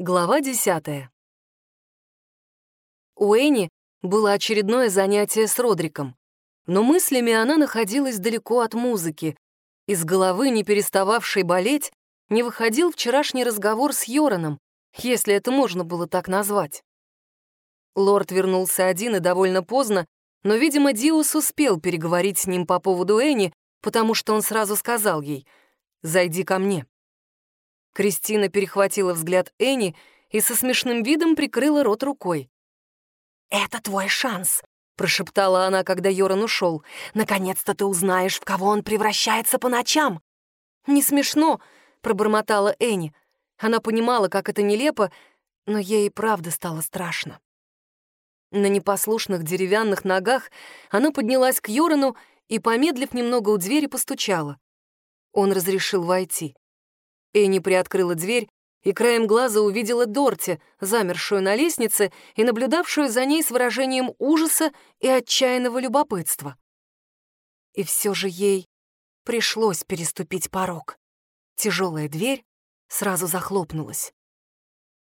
Глава десятая. У Энни было очередное занятие с Родриком, но мыслями она находилась далеко от музыки. Из головы, не перестававшей болеть, не выходил вчерашний разговор с Йораном, если это можно было так назвать. Лорд вернулся один и довольно поздно, но, видимо, Диус успел переговорить с ним по поводу Энни, потому что он сразу сказал ей «Зайди ко мне». Кристина перехватила взгляд Энни и со смешным видом прикрыла рот рукой. «Это твой шанс», — прошептала она, когда Йоран ушел. «Наконец-то ты узнаешь, в кого он превращается по ночам». «Не смешно», — пробормотала Энни. Она понимала, как это нелепо, но ей и правда стало страшно. На непослушных деревянных ногах она поднялась к Йорану и, помедлив немного у двери, постучала. Он разрешил войти. Энни приоткрыла дверь и краем глаза увидела Дорти, замершую на лестнице и наблюдавшую за ней с выражением ужаса и отчаянного любопытства. И все же ей пришлось переступить порог. Тяжелая дверь сразу захлопнулась.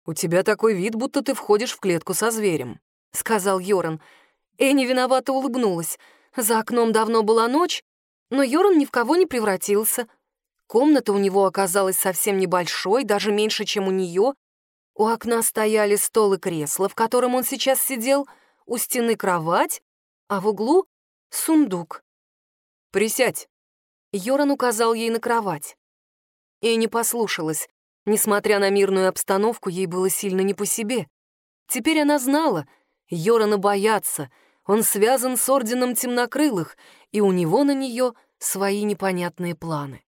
«У тебя такой вид, будто ты входишь в клетку со зверем», — сказал Йоран. Энни виновато улыбнулась. За окном давно была ночь, но Йоран ни в кого не превратился — Комната у него оказалась совсем небольшой, даже меньше, чем у нее. У окна стояли стол и кресло, в котором он сейчас сидел, у стены кровать, а в углу — сундук. «Присядь!» Йоран указал ей на кровать. И не послушалась. Несмотря на мирную обстановку, ей было сильно не по себе. Теперь она знала, Йорана боятся, он связан с Орденом Темнокрылых, и у него на нее свои непонятные планы.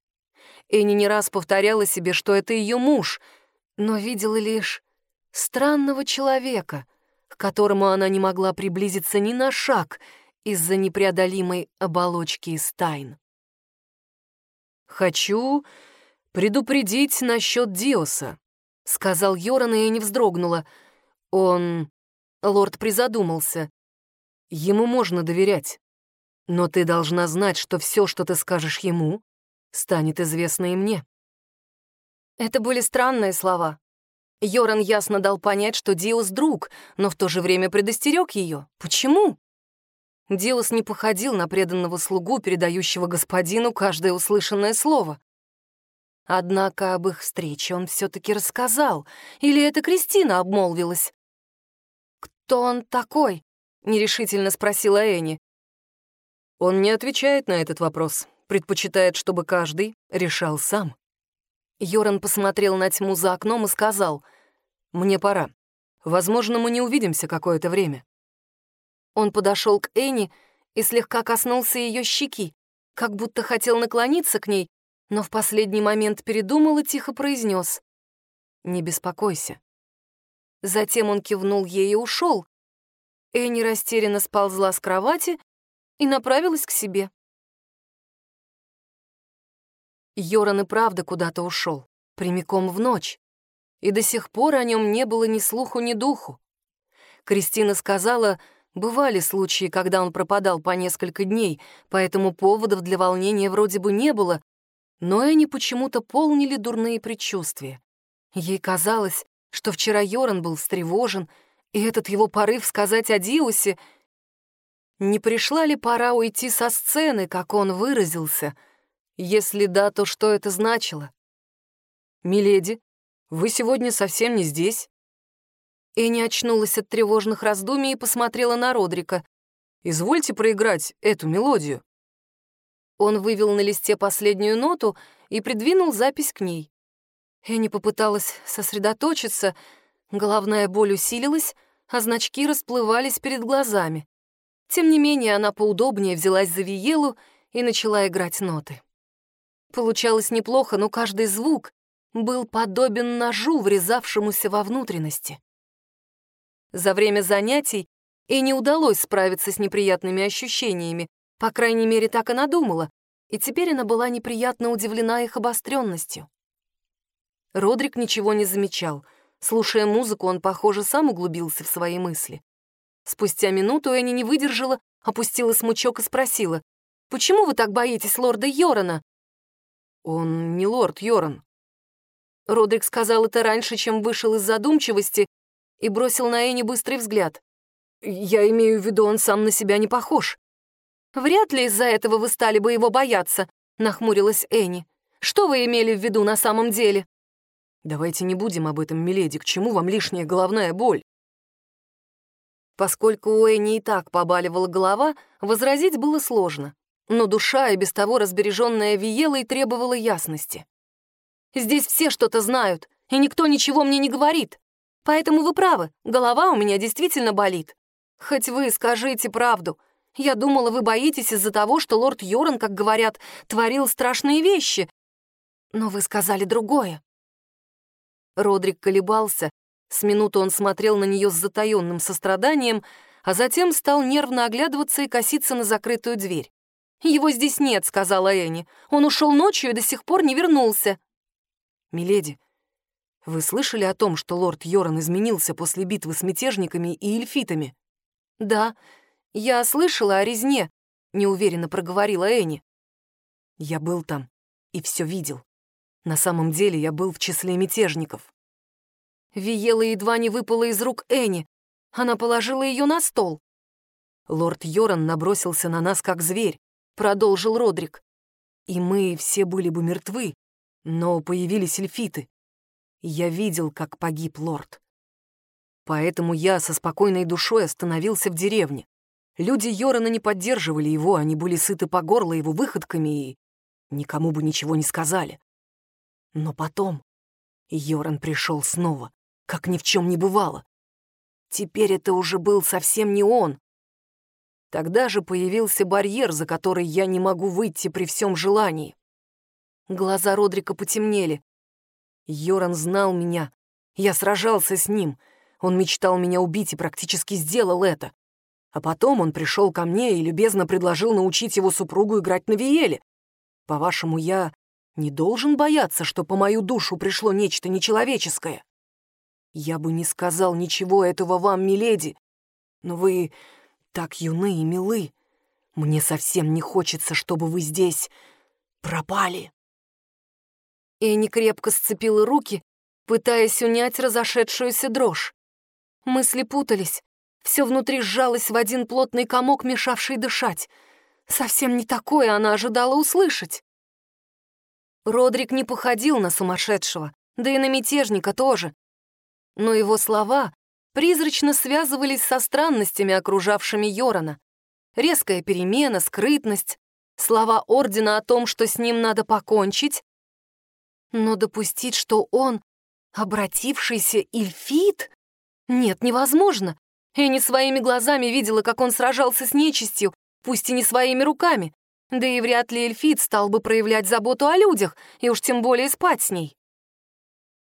Энни не раз повторяла себе, что это ее муж, но видела лишь странного человека, к которому она не могла приблизиться ни на шаг из-за непреодолимой оболочки из тайн. «Хочу предупредить насчет Диоса», — сказал Йоран, и Энни вздрогнула. «Он...» — лорд призадумался. «Ему можно доверять, но ты должна знать, что все, что ты скажешь ему, станет известно и мне. Это были странные слова. Йоран ясно дал понять, что Диус друг, но в то же время предостерег ее. Почему? Диус не походил на преданного слугу, передающего господину каждое услышанное слово. Однако об их встрече он все-таки рассказал. Или это Кристина обмолвилась? «Кто он такой?» — нерешительно спросила Энни. Он не отвечает на этот вопрос предпочитает, чтобы каждый решал сам. Йоран посмотрел на тьму за окном и сказал, «Мне пора. Возможно, мы не увидимся какое-то время». Он подошел к Энни и слегка коснулся ее щеки, как будто хотел наклониться к ней, но в последний момент передумал и тихо произнес, «Не беспокойся». Затем он кивнул ей и ушел. Энни растерянно сползла с кровати и направилась к себе. Йоран и правда куда-то ушел, прямиком в ночь. И до сих пор о нем не было ни слуху, ни духу. Кристина сказала, бывали случаи, когда он пропадал по несколько дней, поэтому поводов для волнения вроде бы не было, но они почему-то полнили дурные предчувствия. Ей казалось, что вчера Йоран был встревожен, и этот его порыв сказать о Диусе... Не пришла ли пора уйти со сцены, как он выразился — если да, то что это значило? «Миледи, вы сегодня совсем не здесь?» Эни очнулась от тревожных раздумий и посмотрела на Родрика. «Извольте проиграть эту мелодию». Он вывел на листе последнюю ноту и придвинул запись к ней. Эни попыталась сосредоточиться, головная боль усилилась, а значки расплывались перед глазами. Тем не менее, она поудобнее взялась за виелу и начала играть ноты. Получалось неплохо, но каждый звук был подобен ножу, врезавшемуся во внутренности. За время занятий и не удалось справиться с неприятными ощущениями, по крайней мере, так она думала, и теперь она была неприятно удивлена их обостренностью. Родрик ничего не замечал. Слушая музыку, он, похоже, сам углубился в свои мысли. Спустя минуту Энни не выдержала, опустила смычок и спросила, «Почему вы так боитесь лорда Йорона?» «Он не лорд Йоран». Родрик сказал это раньше, чем вышел из задумчивости и бросил на Энни быстрый взгляд. «Я имею в виду, он сам на себя не похож». «Вряд ли из-за этого вы стали бы его бояться», — нахмурилась Энни. «Что вы имели в виду на самом деле?» «Давайте не будем об этом, миледи, к чему вам лишняя головная боль?» Поскольку у Энни и так побаливала голова, возразить было сложно, но душа, и без того разбереженная Виелой, требовала ясности. «Здесь все что-то знают, и никто ничего мне не говорит. Поэтому вы правы, голова у меня действительно болит. Хоть вы скажите правду. Я думала, вы боитесь из-за того, что лорд Йоран, как говорят, творил страшные вещи. Но вы сказали другое». Родрик колебался, с минуту он смотрел на нее с затаённым состраданием, а затем стал нервно оглядываться и коситься на закрытую дверь. «Его здесь нет», — сказала Энни. «Он ушел ночью и до сих пор не вернулся». «Миледи, вы слышали о том, что лорд Йоран изменился после битвы с мятежниками и эльфитами?» «Да, я слышала о резне», — неуверенно проговорила Энни. «Я был там и все видел. На самом деле я был в числе мятежников. Виела едва не выпала из рук Энни. Она положила ее на стол. Лорд Йоран набросился на нас, как зверь, продолжил Родрик. И мы все были бы мертвы, но появились эльфиты. Я видел, как погиб лорд. Поэтому я со спокойной душой остановился в деревне. Люди Йорана не поддерживали его, они были сыты по горло его выходками и никому бы ничего не сказали. Но потом Йоран пришел снова как ни в чем не бывало. Теперь это уже был совсем не он. Тогда же появился барьер, за который я не могу выйти при всем желании. Глаза Родрика потемнели. Йоран знал меня. Я сражался с ним. Он мечтал меня убить и практически сделал это. А потом он пришел ко мне и любезно предложил научить его супругу играть на виеле. По-вашему, я не должен бояться, что по мою душу пришло нечто нечеловеческое? Я бы не сказал ничего этого вам, миледи, но вы так юны и милы. Мне совсем не хочется, чтобы вы здесь пропали. Энни крепко сцепила руки, пытаясь унять разошедшуюся дрожь. Мысли путались, все внутри сжалось в один плотный комок, мешавший дышать. Совсем не такое она ожидала услышать. Родрик не походил на сумасшедшего, да и на мятежника тоже но его слова призрачно связывались со странностями, окружавшими Йорона. Резкая перемена, скрытность, слова Ордена о том, что с ним надо покончить. Но допустить, что он обратившийся Ильфит? Нет, невозможно. Эни своими глазами видела, как он сражался с нечистью, пусть и не своими руками. Да и вряд ли Эльфит стал бы проявлять заботу о людях, и уж тем более спать с ней.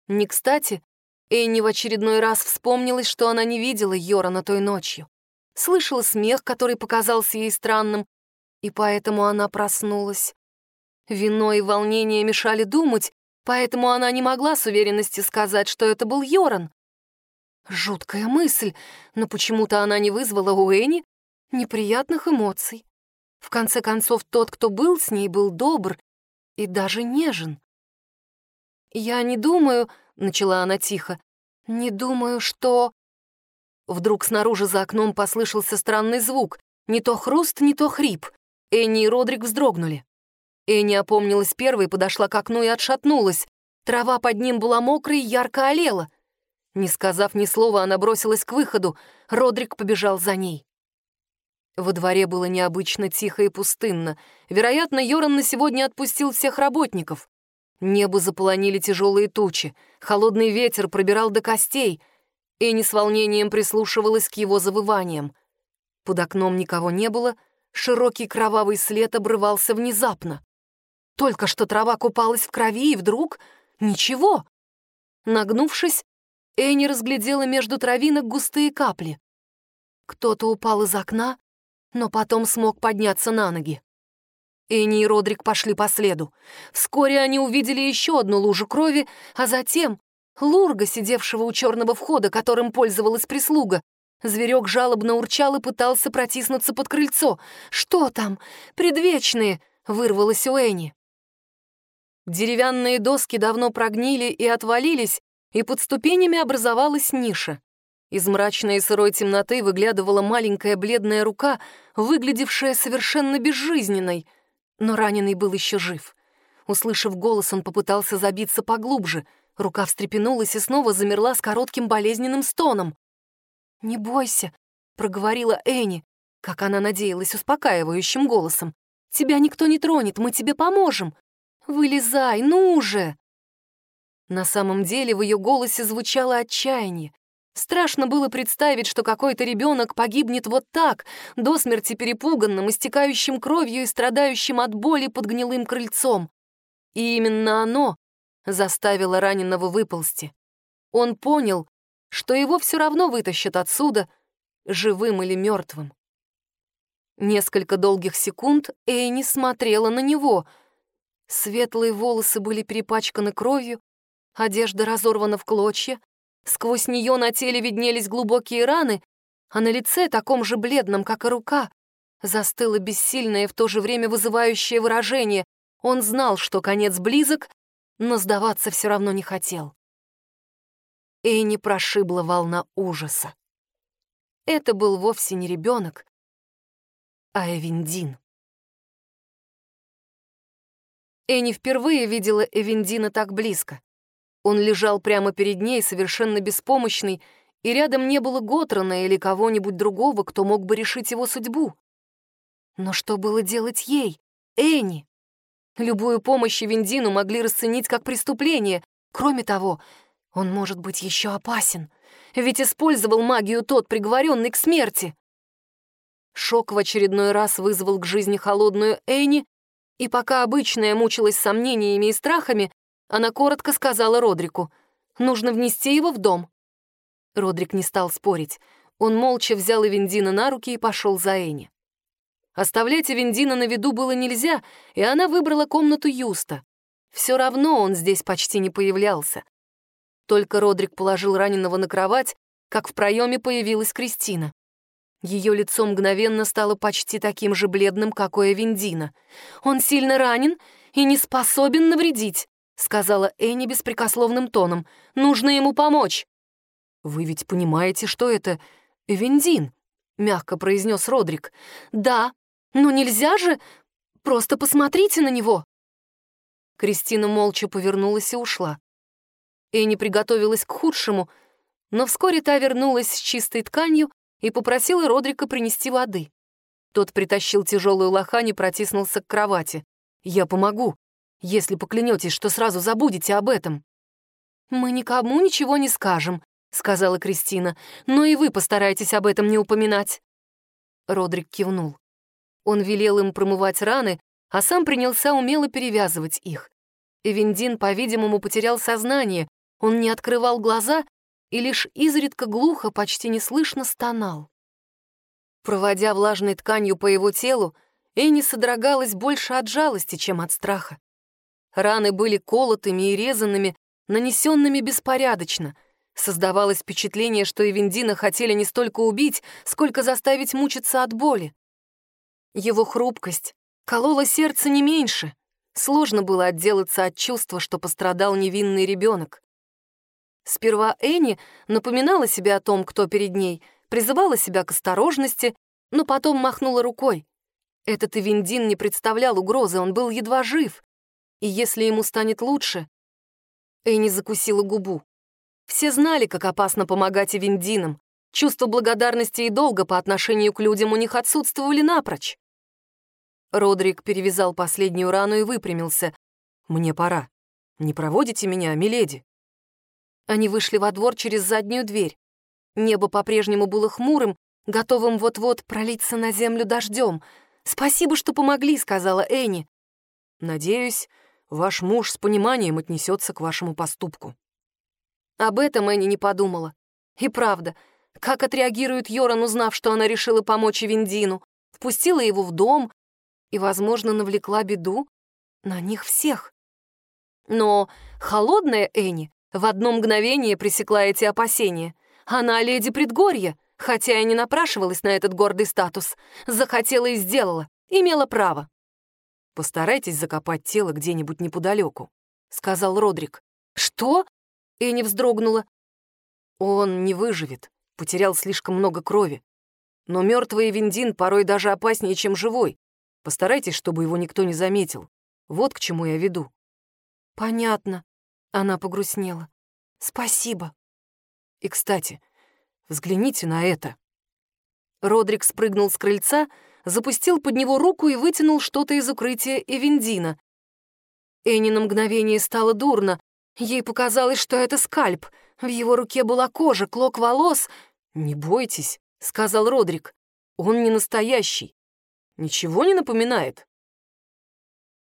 Не кстати, Энни в очередной раз вспомнилось, что она не видела Йорана той ночью. Слышала смех, который показался ей странным, и поэтому она проснулась. Вино и волнение мешали думать, поэтому она не могла с уверенностью сказать, что это был Йоран. Жуткая мысль, но почему-то она не вызвала у Энни неприятных эмоций. В конце концов, тот, кто был с ней, был добр и даже нежен. «Я не думаю», — начала она тихо. «Не думаю, что...» Вдруг снаружи за окном послышался странный звук. Не то хруст, не то хрип. Энни и Родрик вздрогнули. Энни опомнилась первой, подошла к окну и отшатнулась. Трава под ним была мокрой и ярко олела. Не сказав ни слова, она бросилась к выходу. Родрик побежал за ней. Во дворе было необычно тихо и пустынно. Вероятно, Йоран на сегодня отпустил всех работников. Небо заполонили тяжелые тучи, холодный ветер пробирал до костей. Энни с волнением прислушивалась к его завываниям. Под окном никого не было, широкий кровавый след обрывался внезапно. Только что трава купалась в крови, и вдруг — ничего. Нагнувшись, Энни разглядела между травинок густые капли. Кто-то упал из окна, но потом смог подняться на ноги. Энни и Родрик пошли по следу. Вскоре они увидели еще одну лужу крови, а затем Лурга, сидевшего у черного входа, которым пользовалась прислуга. Зверек жалобно урчал и пытался протиснуться под крыльцо. «Что там? Предвечные!» — вырвалось у Энни. Деревянные доски давно прогнили и отвалились, и под ступенями образовалась ниша. Из мрачной и сырой темноты выглядывала маленькая бледная рука, выглядевшая совершенно безжизненной. Но раненый был еще жив. Услышав голос, он попытался забиться поглубже. Рука встрепенулась и снова замерла с коротким болезненным стоном. «Не бойся», — проговорила Энни, как она надеялась успокаивающим голосом. «Тебя никто не тронет, мы тебе поможем. Вылезай, ну уже!» На самом деле в ее голосе звучало отчаяние. Страшно было представить, что какой-то ребенок погибнет вот так, до смерти перепуганным, истекающим кровью и страдающим от боли под гнилым крыльцом. И именно оно заставило раненого выползти. Он понял, что его все равно вытащат отсюда, живым или мертвым. Несколько долгих секунд Эйни смотрела на него. Светлые волосы были перепачканы кровью, одежда разорвана в клочья, сквозь нее на теле виднелись глубокие раны, а на лице, таком же бледном, как и рука, застыло бессильное и в то же время вызывающее выражение. Он знал, что конец близок, но сдаваться все равно не хотел. Эйни прошибла волна ужаса. Это был вовсе не ребенок, а Эвендин. Эни впервые видела Эвендина так близко. Он лежал прямо перед ней, совершенно беспомощный, и рядом не было Готрана или кого-нибудь другого, кто мог бы решить его судьбу. Но что было делать ей, Эни? Любую помощь Эвендину могли расценить как преступление. Кроме того, он может быть еще опасен, ведь использовал магию тот, приговоренный к смерти. Шок в очередной раз вызвал к жизни холодную Эни, и пока обычная мучилась сомнениями и страхами, она коротко сказала Родрику, «Нужно внести его в дом». Родрик не стал спорить. Он молча взял Эвендина на руки и пошел за Эни. Оставлять Эвендина на виду было нельзя, и она выбрала комнату Юста. Все равно он здесь почти не появлялся. Только Родрик положил раненого на кровать, как в проеме появилась Кристина. Ее лицо мгновенно стало почти таким же бледным, как у Эвендина. «Он сильно ранен и не способен навредить», — сказала Энни беспрекословным тоном. «Нужно ему помочь». «Вы ведь понимаете, что это Эвендин?» — мягко произнес Родрик. «Да, но нельзя же... Просто посмотрите на него!» Кристина молча повернулась и ушла. Энни приготовилась к худшему, но вскоре та вернулась с чистой тканью и попросила Родрика принести воды. Тот притащил тяжелую лохань и протиснулся к кровати. «Я помогу, если поклянетесь, что сразу забудете об этом». «Мы никому ничего не скажем», — сказала Кристина, «но и вы постарайтесь об этом не упоминать». Родрик кивнул. Он велел им промывать раны, а сам принялся умело перевязывать их. Эвендин, по-видимому, потерял сознание, он не открывал глаза и лишь изредка глухо, почти неслышно стонал. Проводя влажной тканью по его телу, Энни содрогалась больше от жалости, чем от страха. Раны были колотыми и резанными, нанесенными беспорядочно. Создавалось впечатление, что Эвендина хотели не столько убить, сколько заставить мучиться от боли. Его хрупкость колола сердце не меньше. Сложно было отделаться от чувства, что пострадал невинный ребенок. Сперва Энни напоминала себе о том, кто перед ней, призывала себя к осторожности, но потом махнула рукой. Этот Эвендин не представлял угрозы, он был едва жив. И если ему станет лучше... Энни закусила губу. Все знали, как опасно помогать Эвендинам. Чувство благодарности и долга по отношению к людям у них отсутствовали напрочь. Родрик перевязал последнюю рану и выпрямился. «Мне пора. Не проводите меня, миледи?» Они вышли во двор через заднюю дверь. Небо по-прежнему было хмурым, готовым вот-вот пролиться на землю дождем. «Спасибо, что помогли», — сказала Энни. «Надеюсь, ваш муж с пониманием отнесется к вашему поступку». Об этом Энни не подумала. И правда, как отреагирует Йоран, узнав, что она решила помочь Виндину, впустила его в дом и, возможно, навлекла беду на них всех. Но холодная Энни в одно мгновение пресекла эти опасения. Она леди предгорья, хотя и не напрашивалась на этот гордый статус. Захотела и сделала, имела право. Постарайтесь закопать тело где-нибудь неподалеку. — сказал Родрик. «Что?» — Энни вздрогнула. «Он не выживет, потерял слишком много крови. Но мертвый Виндин порой даже опаснее, чем живой. Постарайтесь, чтобы его никто не заметил. Вот к чему я веду». «Понятно», — она погрустнела. «Спасибо». «И, кстати, взгляните на это». Родрик спрыгнул с крыльца, запустил под него руку и вытянул что-то из укрытия Эвендина. Энни на мгновение стало дурно. Ей показалось, что это скальп. В его руке была кожа, клок волос. «Не бойтесь», — сказал Родрик. «Он не настоящий. Ничего не напоминает?»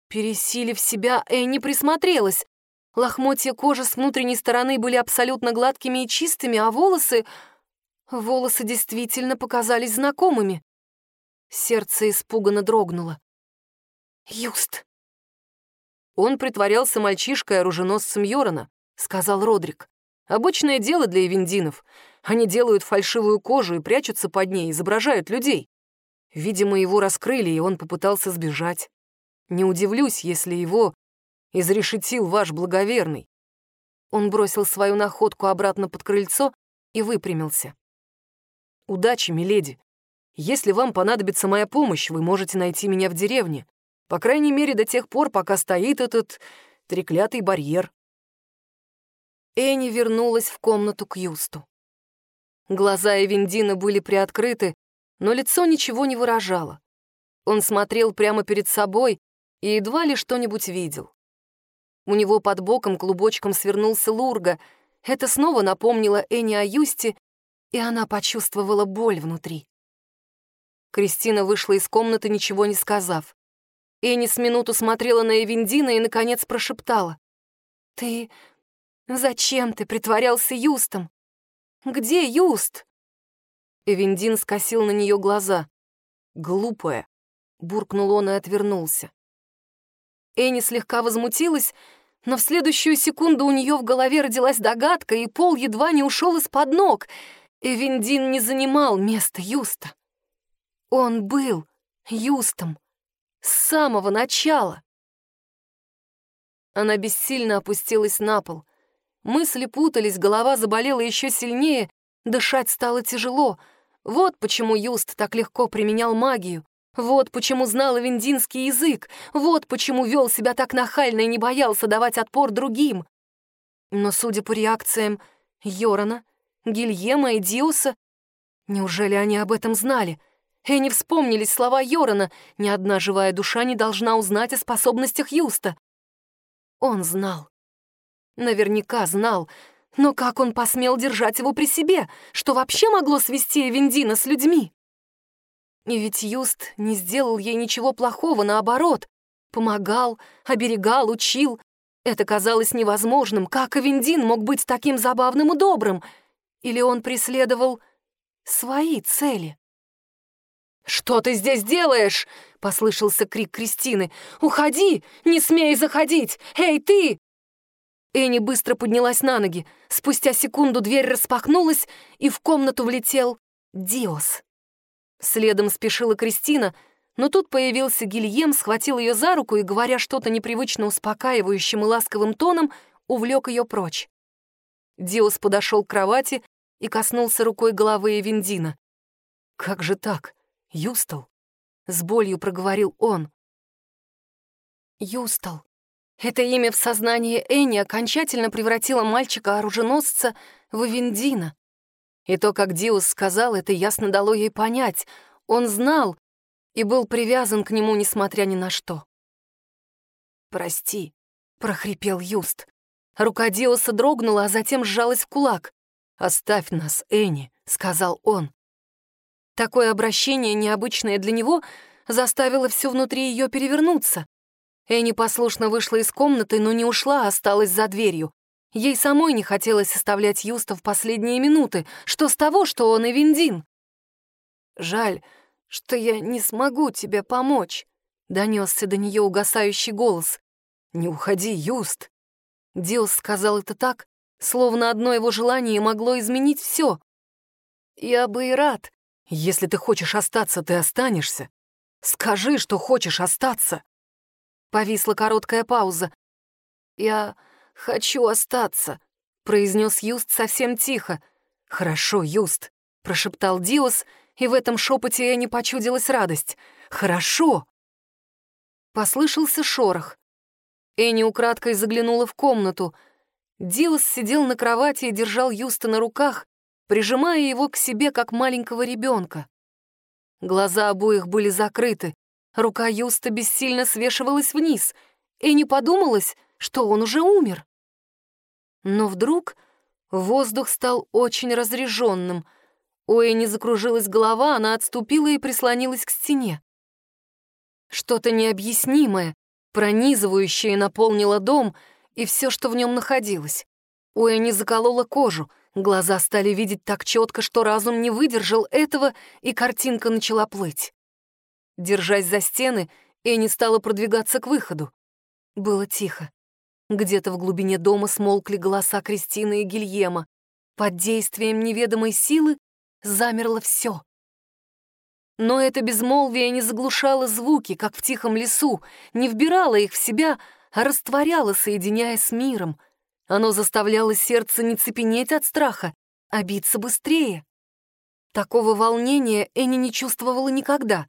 Пересилив себя, Энни присмотрелась. Лохмотья кожи с внутренней стороны были абсолютно гладкими и чистыми, а волосы... Волосы действительно показались знакомыми. Сердце испуганно дрогнуло. «Юст!» «Он притворялся мальчишкой-оруженосцем Йорона», — сказал Родрик. «Обычное дело для эвендинов. Они делают фальшивую кожу и прячутся под ней, изображают людей. Видимо, его раскрыли, и он попытался сбежать. Не удивлюсь, если его изрешетил ваш благоверный». Он бросил свою находку обратно под крыльцо и выпрямился. «Удачи, миледи. Если вам понадобится моя помощь, вы можете найти меня в деревне. По крайней мере, до тех пор, пока стоит этот треклятый барьер». Энни вернулась в комнату к Юсту. Глаза Эвендина были приоткрыты, но лицо ничего не выражало. Он смотрел прямо перед собой и едва ли что-нибудь видел. У него под боком клубочком свернулся Лурга. Это снова напомнило Энни о Юсте, и она почувствовала боль внутри. Кристина вышла из комнаты, ничего не сказав. Энни с минуту смотрела на Эвендина и, наконец, прошептала. «Ты... зачем ты притворялся Юстом? Где Юст?» Эвендин скосил на нее глаза. «Глупая», — буркнул он и отвернулся. Энни слегка возмутилась, но в следующую секунду у нее в голове родилась догадка, и пол едва не ушел из-под ног. Эвендин не занимал место Юста. Он был Юстом с самого начала. Она бессильно опустилась на пол. Мысли путались, голова заболела еще сильнее, дышать стало тяжело. Вот почему Юст так легко применял магию. Вот почему знал вендинский язык. Вот почему вел себя так нахально и не боялся давать отпор другим. Но, судя по реакциям Йорона, Гильема и Диуса, неужели они об этом знали — Энни вспомнились слова Йорона «Ни одна живая душа не должна узнать о способностях Юста». Он знал. Наверняка знал. Но как он посмел держать его при себе? Что вообще могло свести Эвендина с людьми? И ведь Юст не сделал ей ничего плохого, наоборот. Помогал, оберегал, учил. Это казалось невозможным. Как Эвендин мог быть таким забавным и добрым? Или он преследовал свои цели? «Что ты здесь делаешь?» — послышался крик Кристины. «Уходи! Не смей заходить! Эй, ты!» Энни быстро поднялась на ноги. Спустя секунду дверь распахнулась, и в комнату влетел Диос. Следом спешила Кристина, но тут появился Гильем, схватил ее за руку и, говоря что-то непривычно успокаивающим и ласковым тоном, увлек ее прочь. Диос подошел к кровати и коснулся рукой головы Эвендина. «Как же так? Юстал?» — с болью проговорил он. Юстал. Это имя в сознании Энни окончательно превратило мальчика-оруженосца в Эвендина. И то, как Диус сказал, это ясно дало ей понять. Он знал и был привязан к нему, несмотря ни на что. «Прости», — прохрипел Юст. Рука Диуса дрогнула, а затем сжалась в кулак. «Оставь нас, Энни», — сказал он. Такое обращение, необычное для него, заставило все внутри ее перевернуться. Энни послушно вышла из комнаты, но не ушла, а осталась за дверью. Ей самой не хотелось оставлять Юста в последние минуты. Что с того, что он и Виндин? «Жаль, что я не смогу тебе помочь», — донесся до нее угасающий голос. «Не уходи, Юст!» Диос сказал это так, словно одно его желание могло изменить все. «Я бы и рад, если ты хочешь остаться, ты останешься. Скажи, что хочешь остаться. Повисла короткая пауза. «Я хочу остаться», — произнес Юст совсем тихо. «Хорошо, Юст», — прошептал Диос, и в этом шепоте я не почудилась радость. «Хорошо!» Послышался шорох. Энни украдкой заглянула в комнату. Диос сидел на кровати и держал Юста на руках, прижимая его к себе, как маленького ребенка. Глаза обоих были закрыты, рука Юста бессильно свешивалась вниз, и не подумалось, что он уже умер. Но вдруг воздух стал очень разреженным. У Энни закружилась голова, она отступила и прислонилась к стене. Что-то необъяснимое, пронизывающее наполнило дом и все, что в нем находилось. У Энни заколола кожу, глаза стали видеть так четко, что разум не выдержал этого, и картинка начала плыть. Держась за стены, Энни стала продвигаться к выходу. Было тихо. Где-то в глубине дома смолкли голоса Кристины и Гильема. Под действием неведомой силы замерло все. Но это безмолвие не заглушало звуки, как в тихом лесу, не вбирало их в себя, а растворяло, соединяясь с миром. Оно заставляло сердце не цепенеть от страха, а биться быстрее. Такого волнения Энни не чувствовала никогда.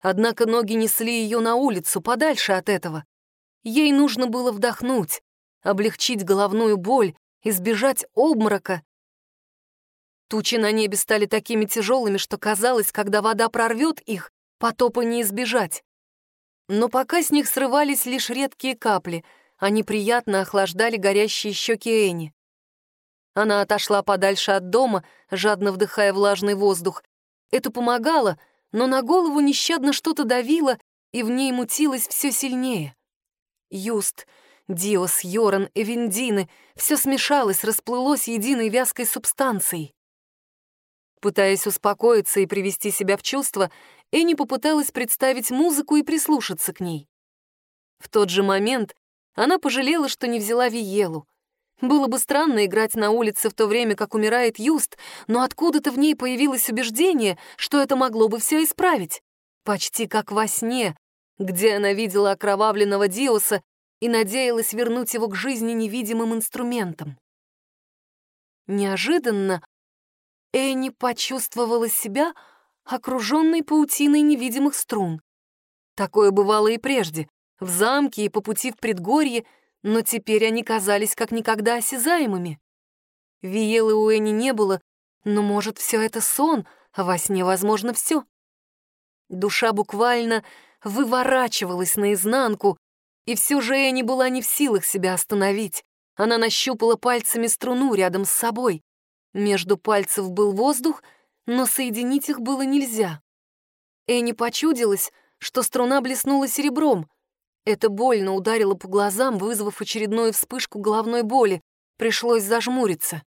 Однако ноги несли ее на улицу, подальше от этого. Ей нужно было вдохнуть, облегчить головную боль, избежать обморока. Тучи на небе стали такими тяжелыми, что казалось, когда вода прорвет их, потопа не избежать. Но пока с них срывались лишь редкие капли, они приятно охлаждали горящие щеки Эни. Она отошла подальше от дома, жадно вдыхая влажный воздух. Это помогало, но на голову нещадно что-то давило, и в ней мутилось все сильнее. Юст, Диос, Йоран, Эвендины — все смешалось, расплылось единой вязкой субстанцией. Пытаясь успокоиться и привести себя в чувство, Энни попыталась представить музыку и прислушаться к ней. В тот же момент она пожалела, что не взяла Виелу. Было бы странно играть на улице в то время, как умирает Юст, но откуда-то в ней появилось убеждение, что это могло бы все исправить. Почти как во сне, где она видела окровавленного Диоса и надеялась вернуть его к жизни невидимым инструментом. Неожиданно Энни почувствовала себя окруженной паутиной невидимых струн. Такое бывало и прежде, в замке и по пути в предгорье, но теперь они казались как никогда осязаемыми. Виелы у Энни не было, но, может, все это сон, а во сне возможно все. Душа буквально выворачивалась наизнанку, и все же Энни была не в силах себя остановить. Она нащупала пальцами струну рядом с собой. Между пальцев был воздух, но соединить их было нельзя. Энни почудилась, что струна блеснула серебром. Это больно ударило по глазам, вызвав очередную вспышку головной боли. Пришлось зажмуриться.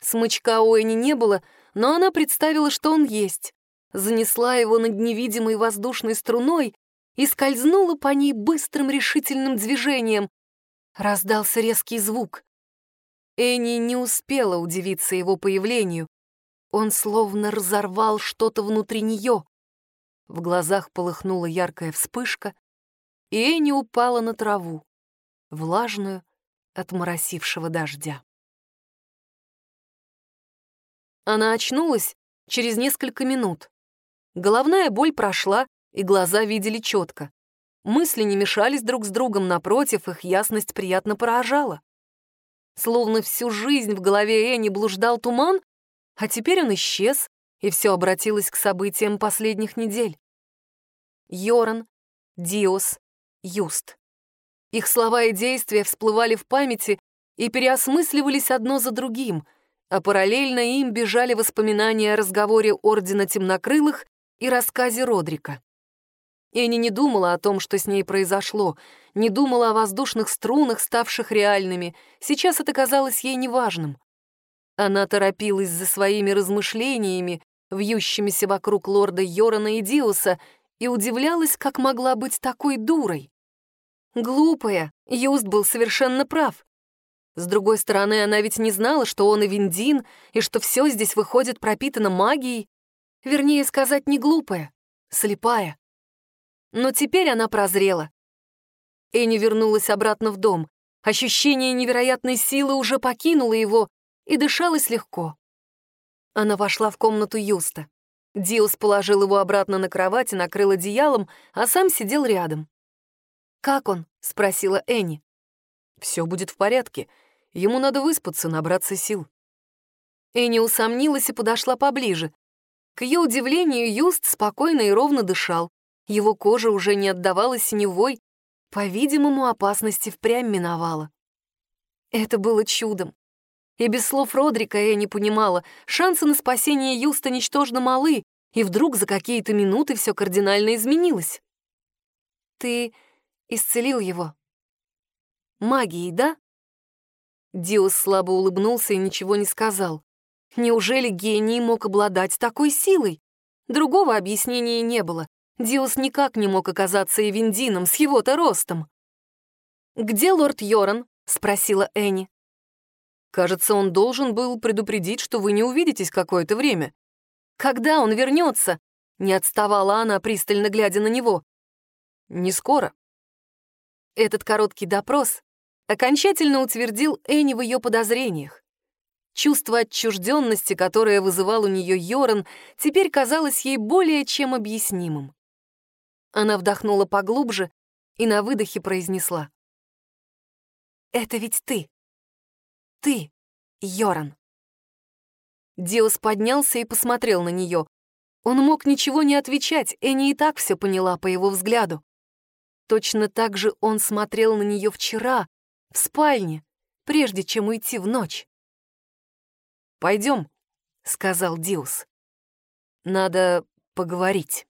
Смычка у Энни не было, но она представила, что он есть занесла его над невидимой воздушной струной и скользнула по ней быстрым решительным движением. Раздался резкий звук. Энни не успела удивиться его появлению. Он словно разорвал что-то внутри нее. В глазах полыхнула яркая вспышка, и Энни упала на траву, влажную от моросившего дождя. Она очнулась через несколько минут. Головная боль прошла, и глаза видели четко. Мысли не мешались друг с другом, напротив, их ясность приятно поражала. Словно всю жизнь в голове Энни блуждал туман, а теперь он исчез, и все обратилось к событиям последних недель. Йоран, Диос, Юст. Их слова и действия всплывали в памяти и переосмысливались одно за другим, а параллельно им бежали воспоминания о разговоре Ордена Темнокрылых и рассказе Родрика. Энни не думала о том, что с ней произошло, не думала о воздушных струнах, ставших реальными. Сейчас это казалось ей неважным. Она торопилась за своими размышлениями, вьющимися вокруг лорда Йорана и Диуса, и удивлялась, как могла быть такой дурой. Глупая, Юст был совершенно прав. С другой стороны, она ведь не знала, что он и Виндин, и что все здесь выходит пропитано магией. Вернее сказать, не глупая, слепая. Но теперь она прозрела. Энни вернулась обратно в дом. Ощущение невероятной силы уже покинуло его, и дышалось легко. Она вошла в комнату Юста. Диус положил его обратно на кровать и накрыл одеялом, а сам сидел рядом. «Как он?» — спросила Энни. «Все будет в порядке. Ему надо выспаться, набраться сил». Энни усомнилась и подошла поближе. К ее удивлению, Юст спокойно и ровно дышал. Его кожа уже не отдавала синевой. По-видимому, опасности впрямь миновала. Это было чудом. И без слов Родрика я не понимала, шансы на спасение Юста ничтожно малы, и вдруг за какие-то минуты все кардинально изменилось. «Ты исцелил его?» «Магией, да?» Диос слабо улыбнулся и ничего не сказал. Неужели гений мог обладать такой силой? Другого объяснения не было. Диос никак не мог оказаться Эвендином с его-то ростом. «Где лорд Йоран?» — спросила Энни. «Кажется, он должен был предупредить, что вы не увидитесь какое-то время». «Когда он вернется?» — не отставала она, пристально глядя на него. «Не скоро». Этот короткий допрос окончательно утвердил Энни в ее подозрениях. Чувство отчужденности, которое вызывал у нее Йоран, теперь казалось ей более чем объяснимым. Она вдохнула поглубже и на выдохе произнесла. «Это ведь ты. Ты, Йоран». Диос поднялся и посмотрел на нее. Он мог ничего не отвечать, Энни и так все поняла по его взгляду. Точно так же он смотрел на нее вчера, в спальне, прежде чем уйти в ночь. «Пойдем», — сказал Диус. «Надо поговорить».